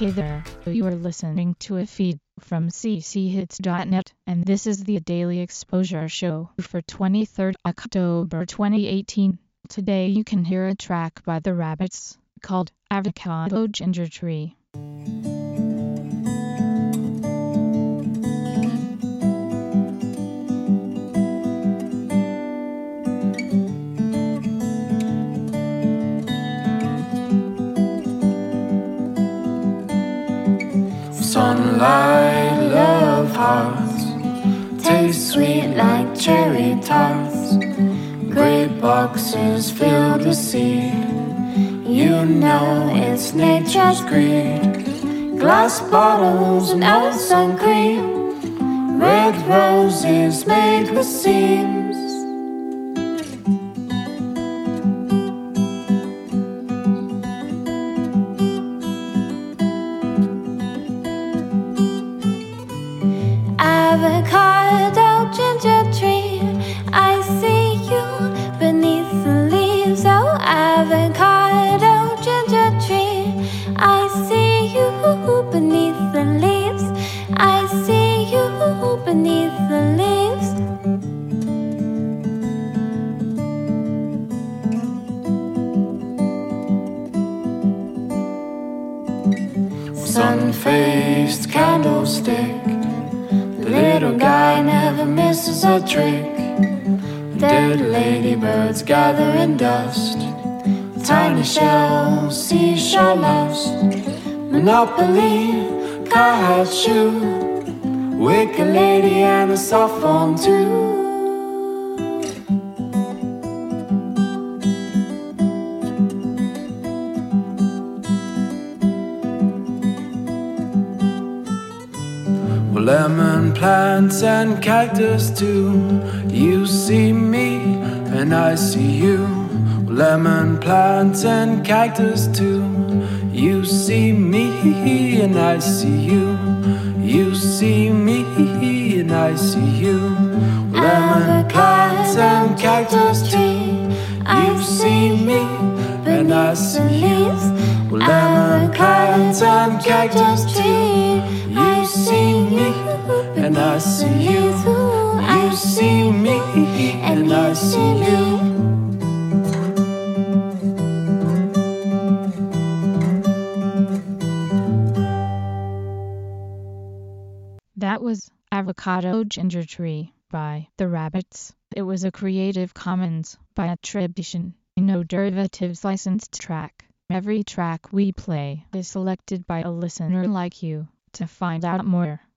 Hey there, you are listening to a feed from cchits.net, and this is the Daily Exposure Show for 23rd October 2018. Today you can hear a track by the Rabbits called Avocado Ginger Tree. Sunlight, love hearts. Taste sweet like cherry tarts. Great boxes filled with seed. You know it's nature's greed. Glass bottles and sun cream. Red roses made with avocado ginger tree. I see you beneath the leaves. Oh, avocado ginger tree. I see you beneath the leaves. I see you beneath the leaves. Sun faced candlestick little guy never misses a trick. Dead ladybirds gather in dust. Tiny shells, seashell lost. Monopoly, car shoe. Wicked lady and a soft phone too. Lemon plants and cactus too. You see me and I see you. Lemon plants and cactus too. You see me and I see you. You see me and I see you. Lemon plants and cactus too. You see me and I see you. Lemon plants and cactus too. Me and I see you. You see me and I see you. That was Avocado Ginger Tree by The Rabbits. It was a Creative Commons by attribution, no derivatives licensed track. Every track we play is selected by a listener like you. To find out more,